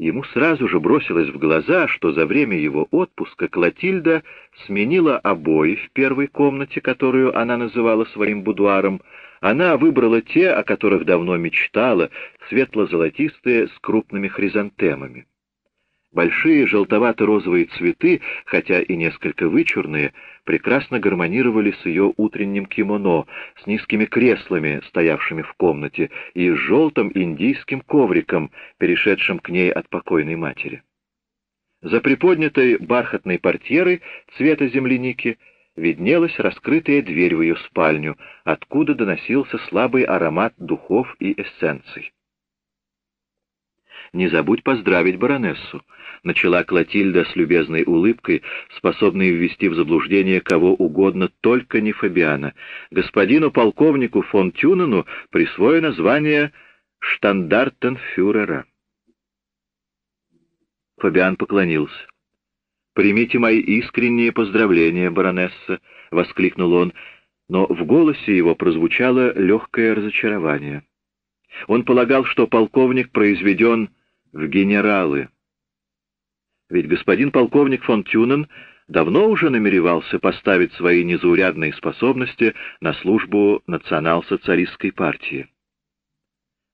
Ему сразу же бросилось в глаза, что за время его отпуска Клотильда сменила обои в первой комнате, которую она называла своим будуаром. Она выбрала те, о которых давно мечтала, светло-золотистые с крупными хризантемами. Большие желтовато-розовые цветы, хотя и несколько вычурные, прекрасно гармонировали с ее утренним кимоно, с низкими креслами, стоявшими в комнате, и с желтым индийским ковриком, перешедшим к ней от покойной матери. За приподнятой бархатной портьерой цвета земляники виднелась раскрытая дверь в ее спальню, откуда доносился слабый аромат духов и эссенций. «Не забудь поздравить баронессу», — начала Клотильда с любезной улыбкой, способной ввести в заблуждение кого угодно, только не Фабиана. «Господину полковнику фон Тюнену присвоено звание штандартенфюрера». Фабиан поклонился. «Примите мои искренние поздравления, баронесса», — воскликнул он, но в голосе его прозвучало легкое разочарование. Он полагал, что полковник произведен в генералы. Ведь господин полковник фон Тюнен давно уже намеревался поставить свои незаурядные способности на службу национал-социалистской партии.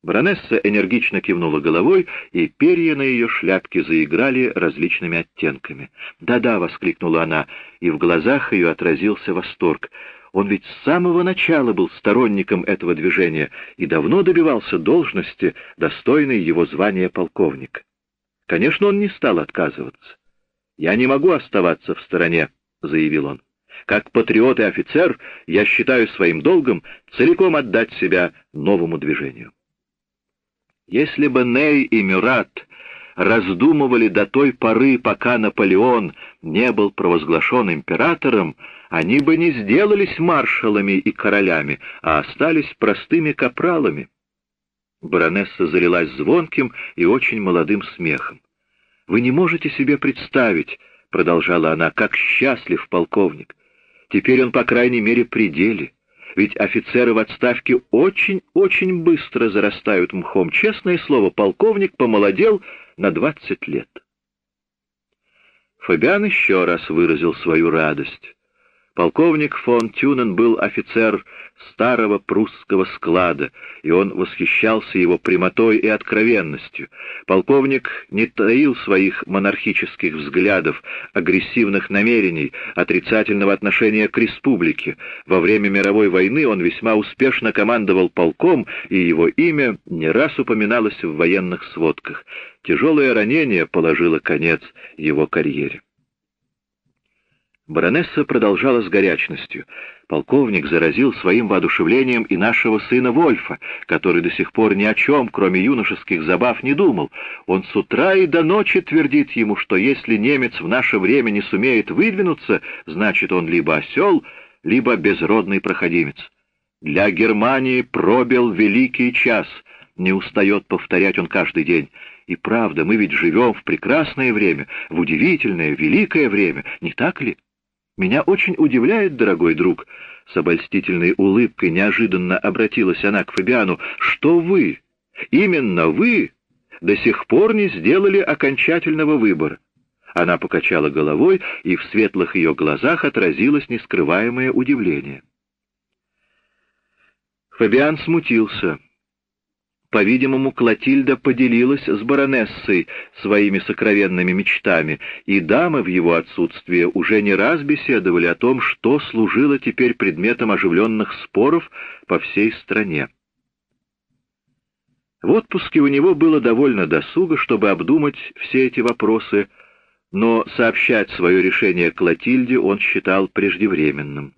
Баронесса энергично кивнула головой, и перья на ее шляпке заиграли различными оттенками. «Да-да», — воскликнула она, и в глазах ее отразился восторг. Он ведь с самого начала был сторонником этого движения и давно добивался должности, достойной его звания полковника. Конечно, он не стал отказываться. «Я не могу оставаться в стороне», — заявил он. «Как патриот и офицер я считаю своим долгом целиком отдать себя новому движению». Если бы Ней и Мюрат раздумывали до той поры, пока Наполеон не был провозглашен императором, они бы не сделались маршалами и королями, а остались простыми капралами. Баронесса залилась звонким и очень молодым смехом. «Вы не можете себе представить, — продолжала она, — как счастлив полковник. Теперь он, по крайней мере, при деле. Ведь офицеры в отставке очень-очень быстро зарастают мхом. Честное слово, полковник помолодел на двадцать лет». Фабиан еще раз выразил свою радость. Полковник фон Тюнен был офицер старого прусского склада, и он восхищался его прямотой и откровенностью. Полковник не таил своих монархических взглядов, агрессивных намерений, отрицательного отношения к республике. Во время мировой войны он весьма успешно командовал полком, и его имя не раз упоминалось в военных сводках. Тяжелое ранение положило конец его карьере. Баронесса продолжала с горячностью. Полковник заразил своим воодушевлением и нашего сына Вольфа, который до сих пор ни о чем, кроме юношеских забав, не думал. Он с утра и до ночи твердит ему, что если немец в наше время не сумеет выдвинуться, значит он либо осел, либо безродный проходимец. Для Германии пробил великий час, не устает повторять он каждый день. И правда, мы ведь живем в прекрасное время, в удивительное, великое время, не так ли? Меня очень удивляет, дорогой друг, с обольстительной улыбкой неожиданно обратилась она к Фабиану, что вы, именно вы, до сих пор не сделали окончательного выбора. Она покачала головой, и в светлых ее глазах отразилось нескрываемое удивление. Фабиан смутился. По-видимому, Клотильда поделилась с баронессой своими сокровенными мечтами, и дамы в его отсутствие уже не раз беседовали о том, что служило теперь предметом оживленных споров по всей стране. В отпуске у него было довольно досуга, чтобы обдумать все эти вопросы, но сообщать свое решение Клотильде он считал преждевременным.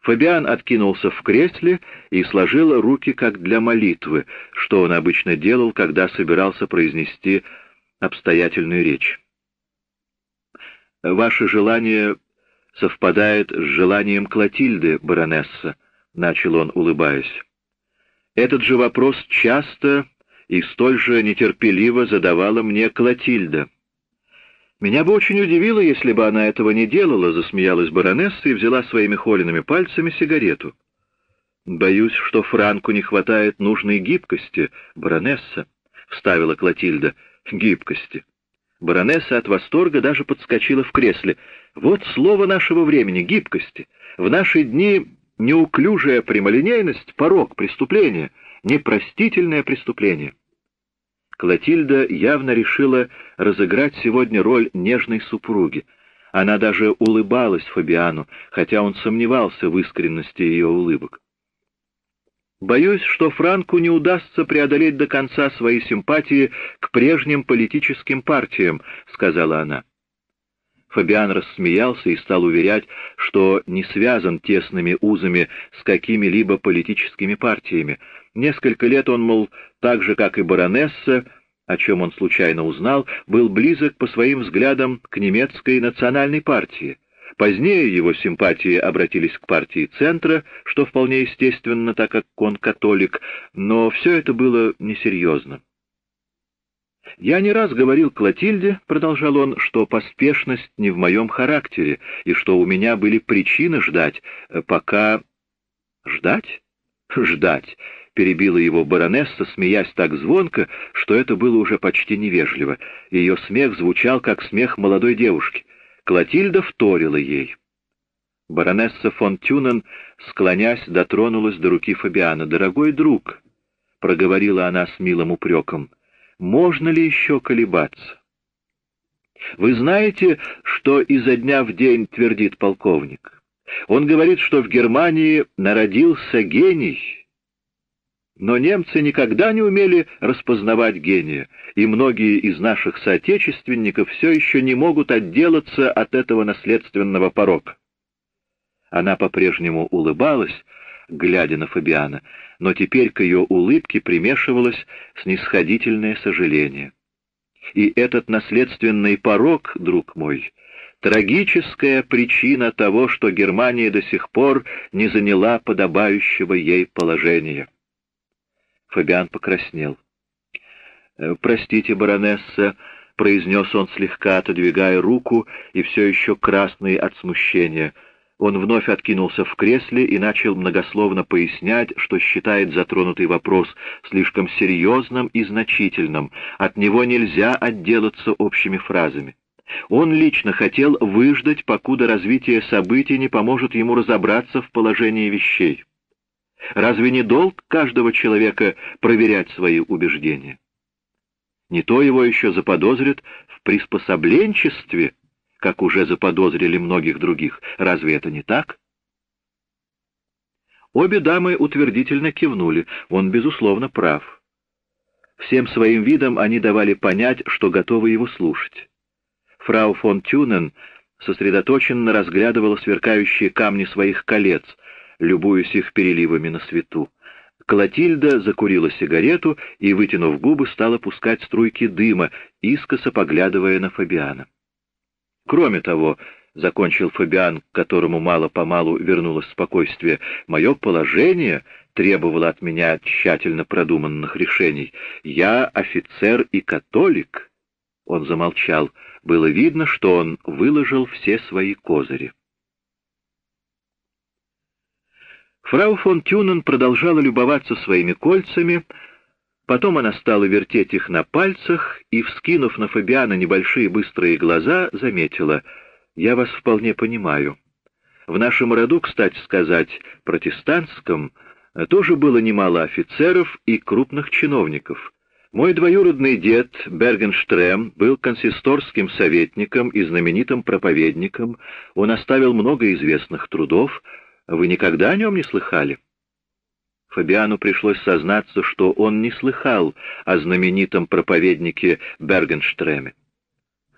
Фабиан откинулся в кресле и сложил руки как для молитвы, что он обычно делал, когда собирался произнести обстоятельную речь. «Ваше желание совпадает с желанием Клотильды, баронесса», — начал он, улыбаясь. «Этот же вопрос часто и столь же нетерпеливо задавала мне Клотильда». «Меня бы очень удивило, если бы она этого не делала», — засмеялась баронесса и взяла своими холеными пальцами сигарету. «Боюсь, что Франку не хватает нужной гибкости, баронесса. — вставила Клотильда. «Гибкости». Баронесса от восторга даже подскочила в кресле. «Вот слово нашего времени — гибкости. В наши дни неуклюжая прямолинейность — порог, преступление, непростительное преступление». Клотильда явно решила разыграть сегодня роль нежной супруги. Она даже улыбалась Фабиану, хотя он сомневался в искренности ее улыбок. «Боюсь, что Франку не удастся преодолеть до конца свои симпатии к прежним политическим партиям», — сказала она. Фабиан рассмеялся и стал уверять, что не связан тесными узами с какими-либо политическими партиями. Несколько лет он, мол, так же, как и баронесса, о чем он случайно узнал, был близок по своим взглядам к немецкой национальной партии. Позднее его симпатии обратились к партии Центра, что вполне естественно, так как он католик, но все это было несерьезно. «Я не раз говорил Клотильде, — продолжал он, — что поспешность не в моем характере, и что у меня были причины ждать, э, пока...» «Ждать? Ждать!» — перебила его баронесса, смеясь так звонко, что это было уже почти невежливо. Ее смех звучал, как смех молодой девушки. Клотильда вторила ей. Баронесса фон Тюнен, склонясь, дотронулась до руки Фабиана. «Дорогой друг!» — проговорила она с милым упреком — можно ли еще колебаться? Вы знаете, что изо дня в день твердит полковник? Он говорит, что в Германии народился гений. Но немцы никогда не умели распознавать гения, и многие из наших соотечественников все еще не могут отделаться от этого наследственного порока. Она по-прежнему улыбалась, глядя на Фабиана, но теперь к ее улыбке примешивалось снисходительное сожаление. И этот наследственный порог, друг мой, трагическая причина того, что Германия до сих пор не заняла подобающего ей положения. Фабиан покраснел. «Э, «Простите, баронесса», — произнес он, слегка отодвигая руку и все еще красный от смущения — он вновь откинулся в кресле и начал многословно пояснять, что считает затронутый вопрос слишком серьезным и значительным, от него нельзя отделаться общими фразами. Он лично хотел выждать, покуда развитие событий не поможет ему разобраться в положении вещей. Разве не долг каждого человека проверять свои убеждения? Не то его еще заподозрят в приспособленчестве, как уже заподозрили многих других. Разве это не так? Обе дамы утвердительно кивнули. Он, безусловно, прав. Всем своим видом они давали понять, что готовы его слушать. Фрау фон Тюнен сосредоточенно разглядывала сверкающие камни своих колец, любуясь их переливами на свету. Клотильда закурила сигарету и, вытянув губы, стала пускать струйки дыма, искоса поглядывая на Фабиана. Кроме того, — закончил Фабиан, к которому мало-помалу вернулось спокойствие, — мое положение требовало от меня тщательно продуманных решений. Я офицер и католик. Он замолчал. Было видно, что он выложил все свои козыри. Фрау фон Тюнен продолжала любоваться своими кольцами, Потом она стала вертеть их на пальцах и, вскинув на Фабиана небольшие быстрые глаза, заметила, «Я вас вполне понимаю. В нашем роду, кстати сказать, протестантском, тоже было немало офицеров и крупных чиновников. Мой двоюродный дед Бергенштрем был консисторским советником и знаменитым проповедником. Он оставил много известных трудов. Вы никогда о нем не слыхали?» Фабиану пришлось сознаться, что он не слыхал о знаменитом проповеднике Бергенштреме.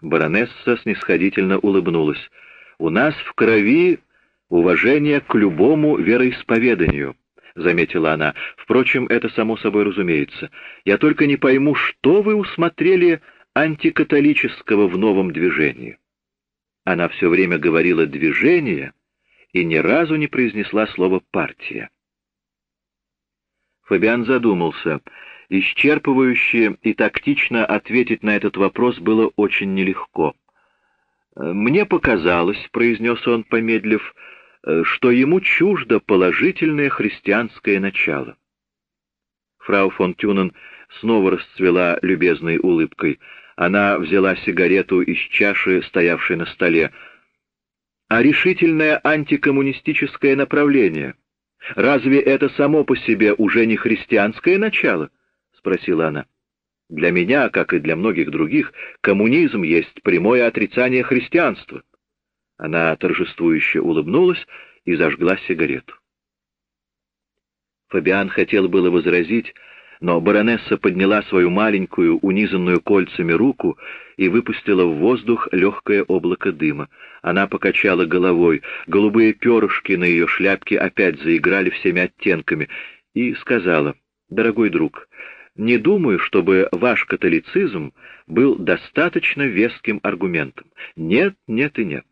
Баронесса снисходительно улыбнулась. «У нас в крови уважение к любому вероисповеданию», — заметила она. «Впрочем, это само собой разумеется. Я только не пойму, что вы усмотрели антикатолического в новом движении». Она все время говорила «движение» и ни разу не произнесла слово «партия». Фабиан задумался. Исчерпывающе и тактично ответить на этот вопрос было очень нелегко. «Мне показалось», — произнес он, помедлив, — «что ему чуждо положительное христианское начало». Фрау фон Тюнен снова расцвела любезной улыбкой. Она взяла сигарету из чаши, стоявшей на столе. «А решительное антикоммунистическое направление? Разве это само по себе уже не христианское начало?» — спросила она. «Для меня, как и для многих других, коммунизм есть прямое отрицание христианства». Она торжествующе улыбнулась и зажгла сигарету. Фабиан хотел было возразить, но баронесса подняла свою маленькую, унизанную кольцами руку и выпустила в воздух легкое облако дыма. Она покачала головой, голубые перышки на ее шляпке опять заиграли всеми оттенками, и сказала, «Дорогой друг, не думаю, чтобы ваш католицизм был достаточно веским аргументом. Нет, нет и нет.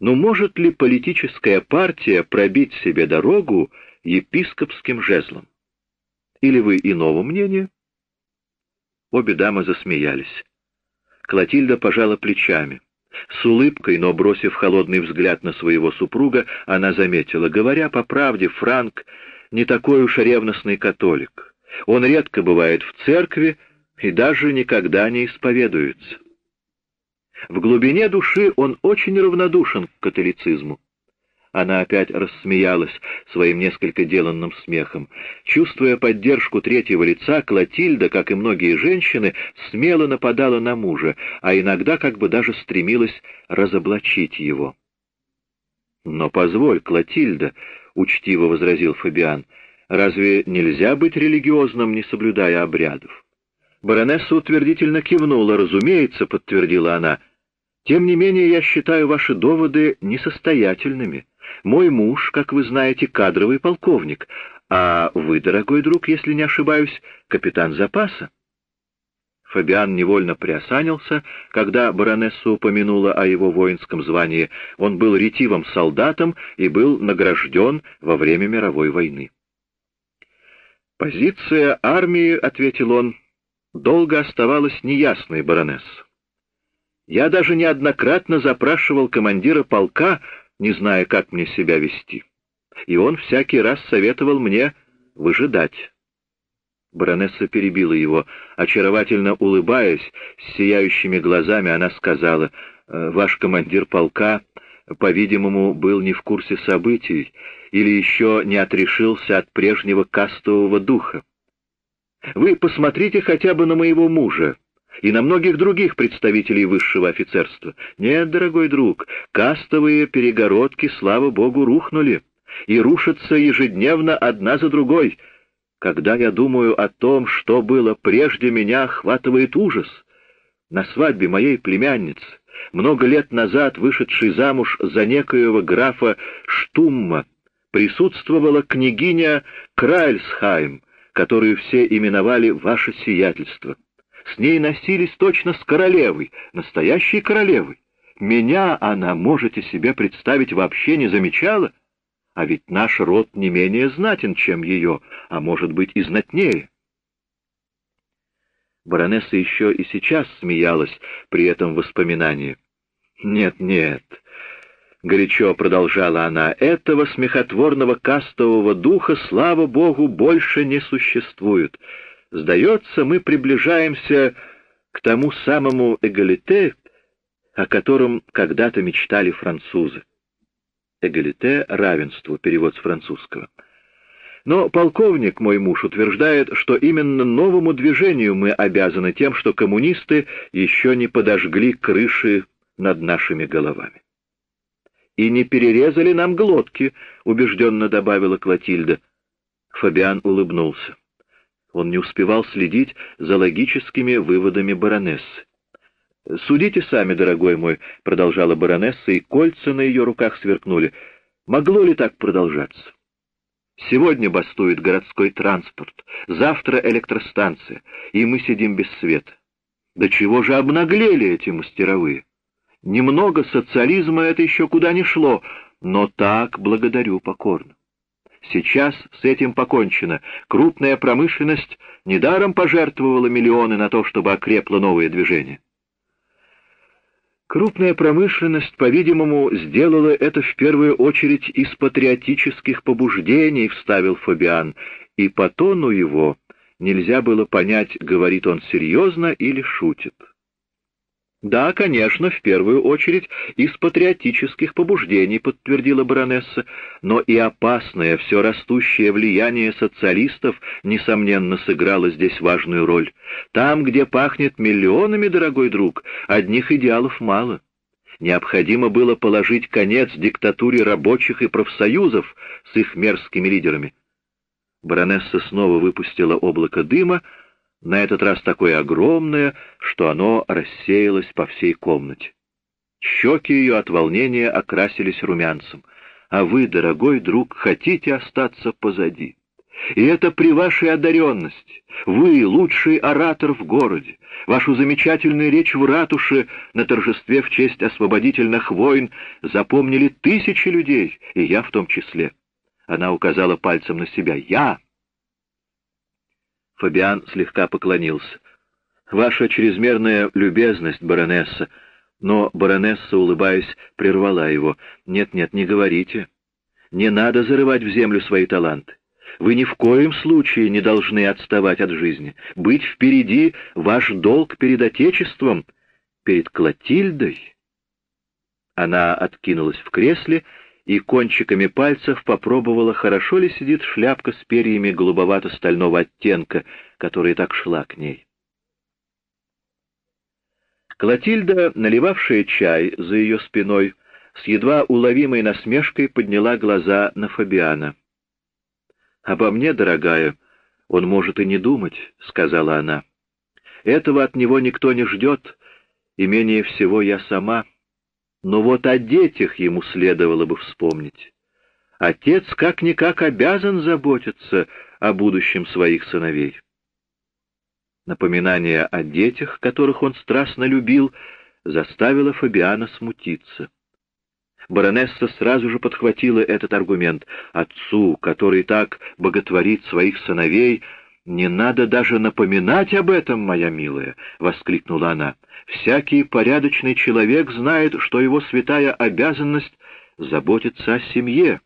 Но может ли политическая партия пробить себе дорогу епископским жезлом? Или вы иного мнения?» Обе дамы засмеялись. Клотильда пожала плечами. С улыбкой, но бросив холодный взгляд на своего супруга, она заметила, говоря по правде, Франк не такой уж ревностный католик. Он редко бывает в церкви и даже никогда не исповедуется. В глубине души он очень равнодушен к католицизму. Она опять рассмеялась своим несколько деланным смехом. Чувствуя поддержку третьего лица, Клотильда, как и многие женщины, смело нападала на мужа, а иногда как бы даже стремилась разоблачить его. «Но позволь, Клотильда», — учтиво возразил Фабиан, — «разве нельзя быть религиозным, не соблюдая обрядов?» Баронесса утвердительно кивнула. «Разумеется», — подтвердила она. «Тем не менее, я считаю ваши доводы несостоятельными. Мой муж, как вы знаете, кадровый полковник, а вы, дорогой друг, если не ошибаюсь, капитан запаса». Фабиан невольно приосанился, когда баронесса упомянула о его воинском звании. Он был ретивым солдатом и был награжден во время мировой войны. «Позиция армии, — ответил он, — долго оставалась неясной, баронесс. Я даже неоднократно запрашивал командира полка, не зная, как мне себя вести. И он всякий раз советовал мне выжидать. Баронесса перебила его. Очаровательно улыбаясь, с сияющими глазами, она сказала, «Э, «Ваш командир полка, по-видимому, был не в курсе событий или еще не отрешился от прежнего кастового духа. Вы посмотрите хотя бы на моего мужа и на многих других представителей высшего офицерства. Нет, дорогой друг, кастовые перегородки, слава богу, рухнули и рушатся ежедневно одна за другой. Когда я думаю о том, что было прежде, меня охватывает ужас. На свадьбе моей племянницы, много лет назад вышедшей замуж за некоего графа Штумма, присутствовала княгиня Крайльсхайм, которую все именовали «Ваше сиятельство». С ней носились точно с королевой, настоящей королевой. Меня она, можете себе представить, вообще не замечала, а ведь наш род не менее знатен, чем ее, а может быть и знатнее. Баронесса еще и сейчас смеялась при этом воспоминании. «Нет, нет», — горячо продолжала она, — «этого смехотворного кастового духа, слава богу, больше не существует. Сдается, мы приближаемся к тому самому эгалите, о котором когда-то мечтали французы. Эгалите — равенство, перевод с французского. Но полковник, мой муж, утверждает, что именно новому движению мы обязаны тем, что коммунисты еще не подожгли крыши над нашими головами. «И не перерезали нам глотки», — убежденно добавила Клотильда. Фабиан улыбнулся. Он не успевал следить за логическими выводами баронессы. «Судите сами, дорогой мой», — продолжала баронесса, и кольца на ее руках сверкнули. «Могло ли так продолжаться? Сегодня бастует городской транспорт, завтра электростанция, и мы сидим без света. До чего же обнаглели эти мастеровые? Немного социализма это еще куда не шло, но так благодарю покорно. Сейчас с этим покончено. Крупная промышленность недаром пожертвовала миллионы на то, чтобы окрепло новое движение. Крупная промышленность, по-видимому, сделала это в первую очередь из патриотических побуждений, вставил Фабиан, и по тону его Нельзя было понять, говорит он серьезно или шутит. «Да, конечно, в первую очередь из патриотических побуждений», — подтвердила баронесса, «но и опасное, все растущее влияние социалистов, несомненно, сыграло здесь важную роль. Там, где пахнет миллионами, дорогой друг, одних идеалов мало. Необходимо было положить конец диктатуре рабочих и профсоюзов с их мерзкими лидерами». Баронесса снова выпустила облако дыма, — на этот раз такое огромное, что оно рассеялось по всей комнате. Щеки ее от волнения окрасились румянцем. А вы, дорогой друг, хотите остаться позади. И это при вашей одаренности. Вы — лучший оратор в городе. Вашу замечательную речь в ратуше на торжестве в честь освободительных войн запомнили тысячи людей, и я в том числе. Она указала пальцем на себя. «Я!» Фабиан слегка поклонился. «Ваша чрезмерная любезность, баронесса!» Но баронесса, улыбаясь, прервала его. «Нет-нет, не говорите. Не надо зарывать в землю свои таланты. Вы ни в коем случае не должны отставать от жизни. Быть впереди — ваш долг перед Отечеством, перед Клотильдой». Она откинулась в кресле и кончиками пальцев попробовала, хорошо ли сидит шляпка с перьями голубовато-стального оттенка, которая так шла к ней. Клотильда, наливавшая чай за ее спиной, с едва уловимой насмешкой подняла глаза на Фабиана. «Обо мне, дорогая, он может и не думать», — сказала она. «Этого от него никто не ждет, и менее всего я сама». Но вот о детях ему следовало бы вспомнить. Отец как-никак обязан заботиться о будущем своих сыновей. Напоминание о детях, которых он страстно любил, заставило Фабиана смутиться. Баронесса сразу же подхватила этот аргумент. Отцу, который так боготворит своих сыновей, «Не надо даже напоминать об этом, моя милая!» — воскликнула она. «Всякий порядочный человек знает, что его святая обязанность — заботиться о семье».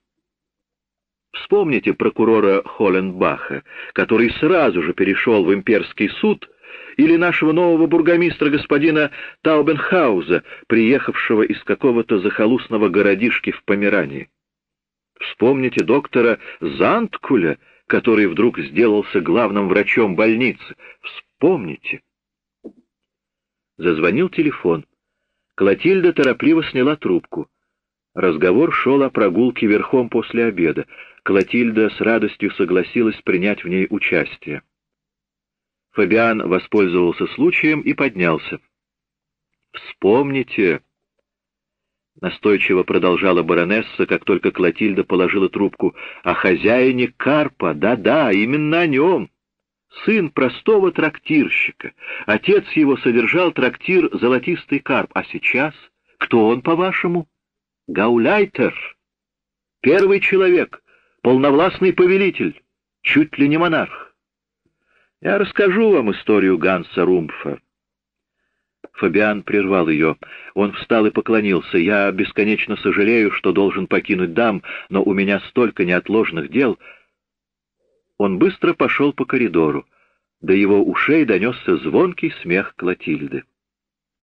Вспомните прокурора Холленбаха, который сразу же перешел в имперский суд, или нашего нового бургомистра господина Таубенхауза, приехавшего из какого-то захолустного городишки в Померании. Вспомните доктора Занткуля, который вдруг сделался главным врачом больницы. Вспомните. Зазвонил телефон. Клотильда торопливо сняла трубку. Разговор шел о прогулке верхом после обеда. Клотильда с радостью согласилась принять в ней участие. Фабиан воспользовался случаем и поднялся. «Вспомните», — настойчиво продолжала баронесса, как только Клотильда положила трубку, — о хозяине Карпа, да-да, именно о нем. Сын простого трактирщика. Отец его содержал трактир «Золотистый карп». А сейчас кто он, по-вашему? Гауляйтер. Первый человек, полновластный повелитель, чуть ли не монарх. Я расскажу вам историю Ганса Румфа. Фабиан прервал ее. Он встал и поклонился. «Я бесконечно сожалею, что должен покинуть дам, но у меня столько неотложных дел». Он быстро пошел по коридору. До его ушей донесся звонкий смех Клотильды.